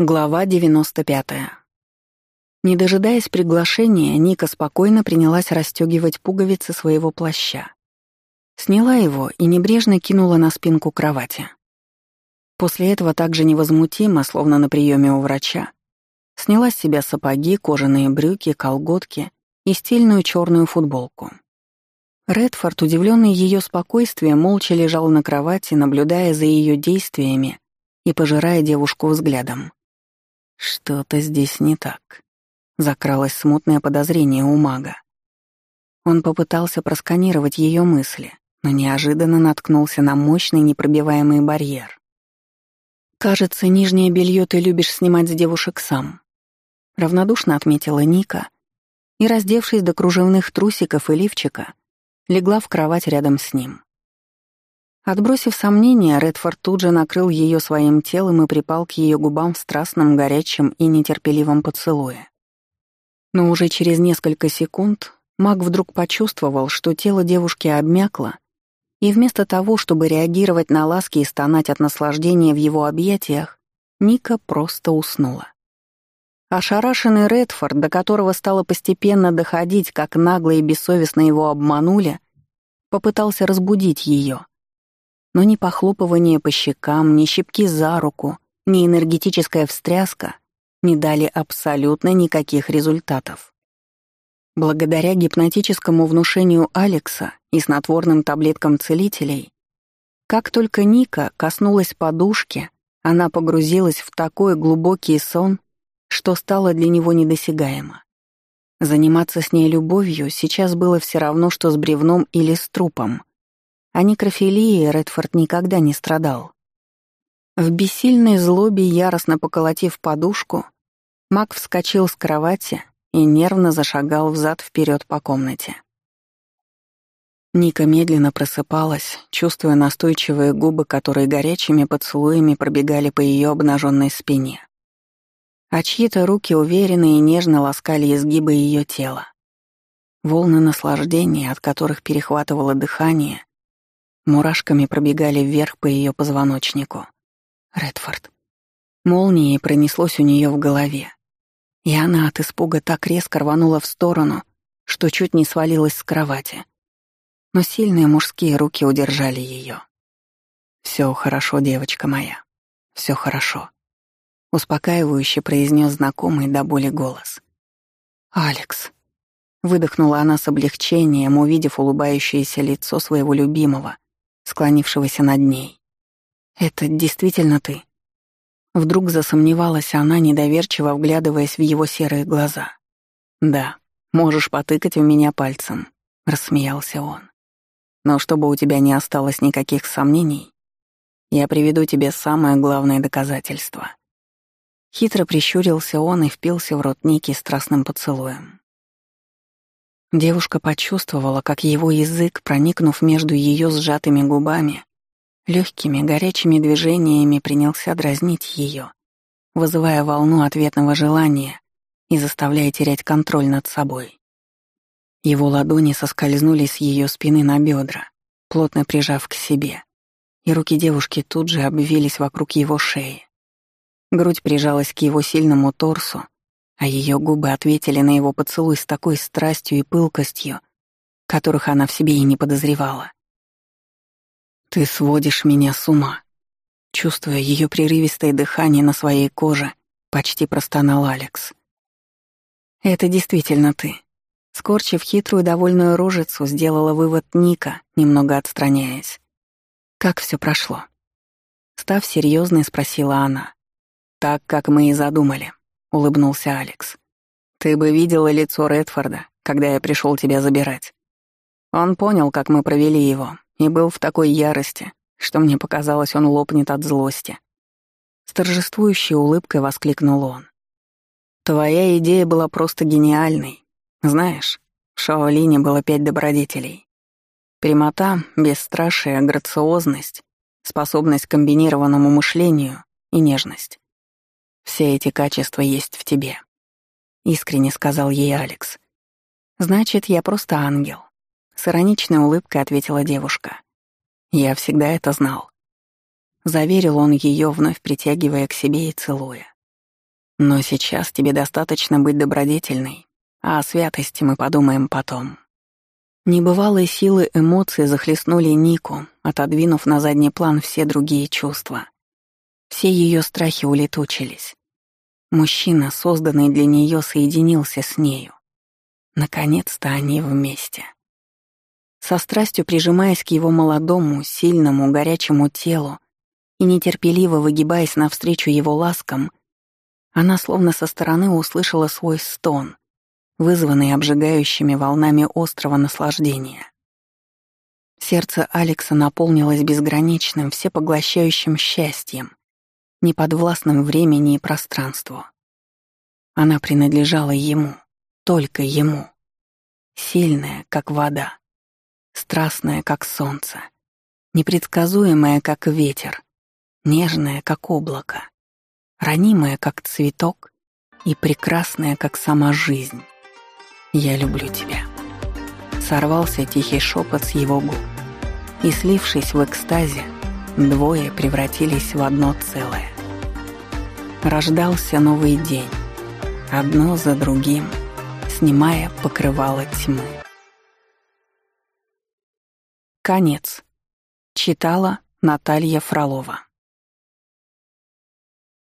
Глава 95. Не дожидаясь приглашения, Ника спокойно принялась расстегивать пуговицы своего плаща. Сняла его и небрежно кинула на спинку кровати. После этого также невозмутимо, словно на приеме у врача, сняла с себя сапоги, кожаные брюки, колготки и стильную черную футболку. Редфорд, удивленный ее спокойствием, молча лежал на кровати, наблюдая за ее действиями и пожирая девушку взглядом. Что-то здесь не так. Закралось смутное подозрение у мага. Он попытался просканировать ее мысли, но неожиданно наткнулся на мощный непробиваемый барьер. «Кажется, нижнее белье ты любишь снимать с девушек сам», — равнодушно отметила Ника и, раздевшись до кружевных трусиков и лифчика, легла в кровать рядом с ним. Отбросив сомнения, Редфорд тут же накрыл ее своим телом и припал к ее губам в страстном, горячем и нетерпеливом поцелуе. Но уже через несколько секунд маг вдруг почувствовал, что тело девушки обмякло, и вместо того, чтобы реагировать на ласки и стонать от наслаждения в его объятиях, Ника просто уснула. Ошарашенный Редфорд, до которого стало постепенно доходить, как нагло и бессовестно его обманули, попытался разбудить ее — но ни похлопывание по щекам, ни щипки за руку, ни энергетическая встряска не дали абсолютно никаких результатов. Благодаря гипнотическому внушению Алекса и снотворным таблеткам целителей, как только Ника коснулась подушки, она погрузилась в такой глубокий сон, что стало для него недосягаемо. Заниматься с ней любовью сейчас было все равно, что с бревном или с трупом — а некрофилией Редфорд никогда не страдал. В бессильной злобе, яростно поколотив подушку, Мак вскочил с кровати и нервно зашагал взад вперед по комнате. Ника медленно просыпалась, чувствуя настойчивые губы, которые горячими поцелуями пробегали по ее обнаженной спине. А чьи-то руки уверенно и нежно ласкали изгибы ее тела. Волны наслаждения, от которых перехватывало дыхание, Мурашками пробегали вверх по ее позвоночнику. Редфорд. Молнией пронеслось у нее в голове. И она от испуга так резко рванула в сторону, что чуть не свалилась с кровати. Но сильные мужские руки удержали ее. Все хорошо, девочка моя. Все хорошо. Успокаивающе произнес знакомый до боли голос. «Алекс», — выдохнула она с облегчением, увидев улыбающееся лицо своего любимого, склонившегося над ней. «Это действительно ты?» Вдруг засомневалась она, недоверчиво вглядываясь в его серые глаза. «Да, можешь потыкать в меня пальцем», — рассмеялся он. «Но чтобы у тебя не осталось никаких сомнений, я приведу тебе самое главное доказательство». Хитро прищурился он и впился в рот Ники страстным поцелуем. Девушка почувствовала, как его язык, проникнув между ее сжатыми губами, легкими горячими движениями принялся дразнить ее, вызывая волну ответного желания и заставляя терять контроль над собой. Его ладони соскользнули с ее спины на бедра, плотно прижав к себе, и руки девушки тут же обвились вокруг его шеи. Грудь прижалась к его сильному торсу, а ее губы ответили на его поцелуй с такой страстью и пылкостью, которых она в себе и не подозревала. «Ты сводишь меня с ума», чувствуя ее прерывистое дыхание на своей коже, почти простонал Алекс. «Это действительно ты», Скорчив хитрую довольную рожицу, сделала вывод Ника, немного отстраняясь. «Как все прошло?» Став серьезной, спросила она. «Так, как мы и задумали», улыбнулся Алекс. Ты бы видела лицо Редфорда, когда я пришел тебя забирать. Он понял, как мы провели его, и был в такой ярости, что мне показалось, он лопнет от злости. С торжествующей улыбкой воскликнул он. «Твоя идея была просто гениальной. Знаешь, в Шаолине было пять добродетелей. Прямота, бесстрашие, грациозность, способность к комбинированному мышлению и нежность. Все эти качества есть в тебе», — искренне сказал ей Алекс. «Значит, я просто ангел», — с ироничной улыбкой ответила девушка. «Я всегда это знал». Заверил он ее, вновь притягивая к себе и целуя. Но сейчас тебе достаточно быть добродетельной, а о святости мы подумаем потом. Небывалые силы эмоций захлестнули Нику, отодвинув на задний план все другие чувства. Все ее страхи улетучились. Мужчина, созданный для нее, соединился с нею. Наконец-то они вместе. Со страстью прижимаясь к его молодому, сильному, горячему телу и нетерпеливо выгибаясь навстречу его ласкам, она словно со стороны услышала свой стон, вызванный обжигающими волнами острого наслаждения. Сердце Алекса наполнилось безграничным, всепоглощающим счастьем, неподвластным времени и пространству. Она принадлежала ему, только ему. Сильная, как вода, страстная, как солнце, непредсказуемая, как ветер, нежная, как облако, ранимая, как цветок и прекрасная, как сама жизнь. «Я люблю тебя». Сорвался тихий шепот с его губ, и, слившись в экстазе, двое превратились в одно целое. Рождался новый день, одно за другим, снимая покрывало тьмы. Конец. Читала Наталья Фролова.